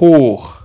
hoch